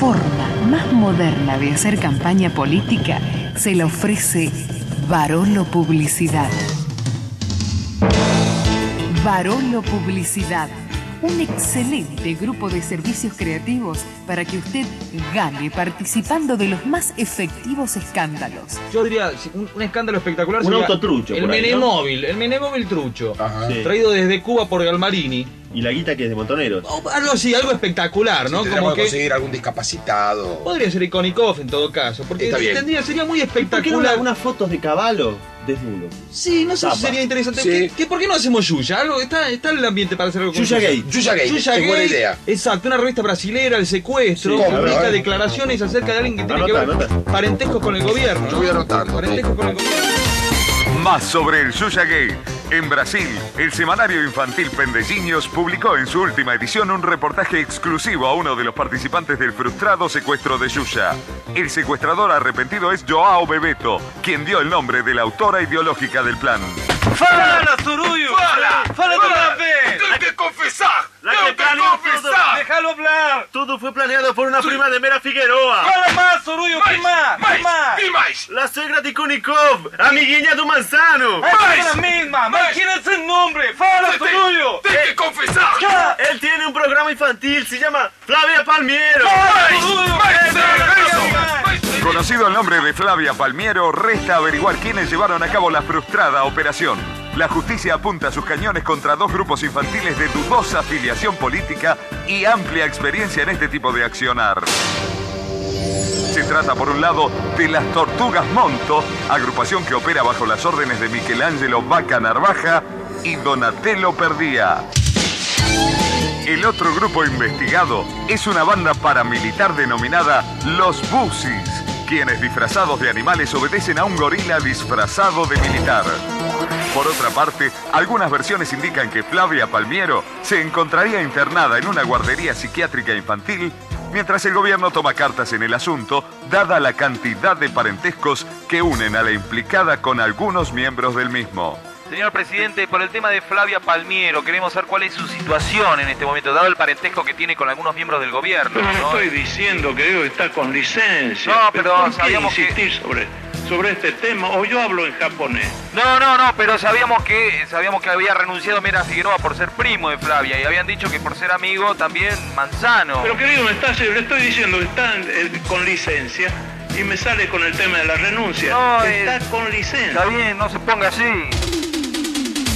forma más moderna de hacer campaña política se la ofrece Barolo Publicidad. Barolo Publicidad, un excelente grupo de servicios creativos para que usted gane participando de los más efectivos escándalos. Yo diría, un, un escándalo espectacular Un sería auto trucho El por ahí, ¿no? Menemóvil, el Menemóvil trucho. Ajá. Sí. Traído desde Cuba por Galmarini. Y la guita que es de montoneros. O algo así, algo espectacular, ¿no? Sí, Como que conseguir algún discapacitado. podría ser Ikonikov en todo caso, porque Está bien. tendría, sería muy ¿Por qué no espectacular. unas fotos de caballo desnudo? Sí, no sé Tapa. si sería interesante. Sí. ¿Qué, qué- por qué no hacemos Yuya? Algo, está, está el ambiente para hacer algo con Yuya Gay. Yuya Gay, Yuya es buena Gay, idea. Exacto, una revista brasilera, el secuestro, Sí, publica declaraciones acerca de alguien que tiene Anota, que ver anota. parentescos con el gobierno. Yo voy anotando. Parentescos con el gobierno. Más sobre el Yuya Gay. En Brasil, el semanario infantil Pendelliños publicó en su última edición un reportaje exclusivo a uno de los participantes del frustrado secuestro de Yuya. El secuestrador arrepentido es Joao Bebeto, quien dio el nombre de la autora ideológica del plan. ¡Fala, Zurullo! ¡Fala! ¡Fala de una vez! ¡Tengo que confesar! La ¡Tengo que que planeó confesar! ¡Déjalo hablar! Todo fue planeado por una prima de Mera Figueroa. ¡Fala más, Zurullo! ¿Qué más? ¿Qué Mais, más? ¿Qué más? La suegra de Kunikov, amiguinha do Manzano. ¡Es la misma! Mais. ¿Quién es el nombre? ¡Fala, Te- Zurullo! ¡Tengo que confesar! ¡Ya! Él tiene un programa infantil, se llama Flavia Palmiero. Mais, mais, Conocido el nombre de Flavia Palmiero, resta averiguar quiénes llevaron a cabo la frustrada operación. La justicia apunta sus cañones contra dos grupos infantiles de dudosa afiliación política y amplia experiencia en este tipo de accionar. Se trata, por un lado, de las Tortugas Monto, agrupación que opera bajo las órdenes de Michelangelo Vaca Narvaja y Donatello Perdía. El otro grupo investigado es una banda paramilitar denominada Los Busis, quienes disfrazados de animales obedecen a un gorila disfrazado de militar. Por otra parte, algunas versiones indican que Flavia Palmiero se encontraría internada en una guardería psiquiátrica infantil, mientras el gobierno toma cartas en el asunto, dada la cantidad de parentescos que unen a la implicada con algunos miembros del mismo. Señor presidente, por el tema de Flavia Palmiero, queremos saber cuál es su situación en este momento, dado el parentesco que tiene con algunos miembros del gobierno. No, no ¿no? estoy diciendo que estar con licencia. No, pero ¿por qué sabíamos que- insistir sobre, sobre este tema? O yo hablo en japonés. No, no, no, pero sabíamos que sabíamos que había renunciado Mera Figueroa por ser primo de Flavia y habían dicho que por ser amigo también Manzano. Pero querido, me está, le estoy diciendo que está eh, con licencia y me sale con el tema de la renuncia. No, está eh, con licencia. Está bien, no se ponga así.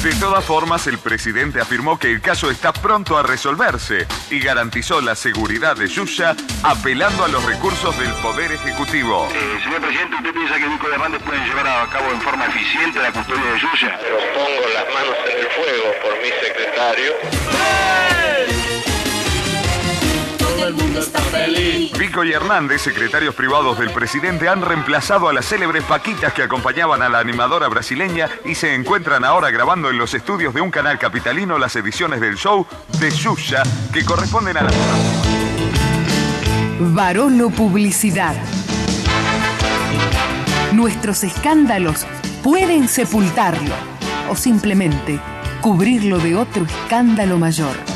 De todas formas, el presidente afirmó que el caso está pronto a resolverse y garantizó la seguridad de Yuya apelando a los recursos del Poder Ejecutivo. señor presidente, ¿usted piensa que Nico Hernández puede llevar a cabo en forma eficiente la custodia de Yuya? Pero pongo las manos en el fuego por mi secretario. Pico y Hernández, secretarios privados del presidente, han reemplazado a las célebres paquitas que acompañaban a la animadora brasileña y se encuentran ahora grabando en los estudios de un canal capitalino las ediciones del show de Yuya que corresponden a la... Barolo Publicidad. Nuestros escándalos pueden sepultarlo o simplemente cubrirlo de otro escándalo mayor.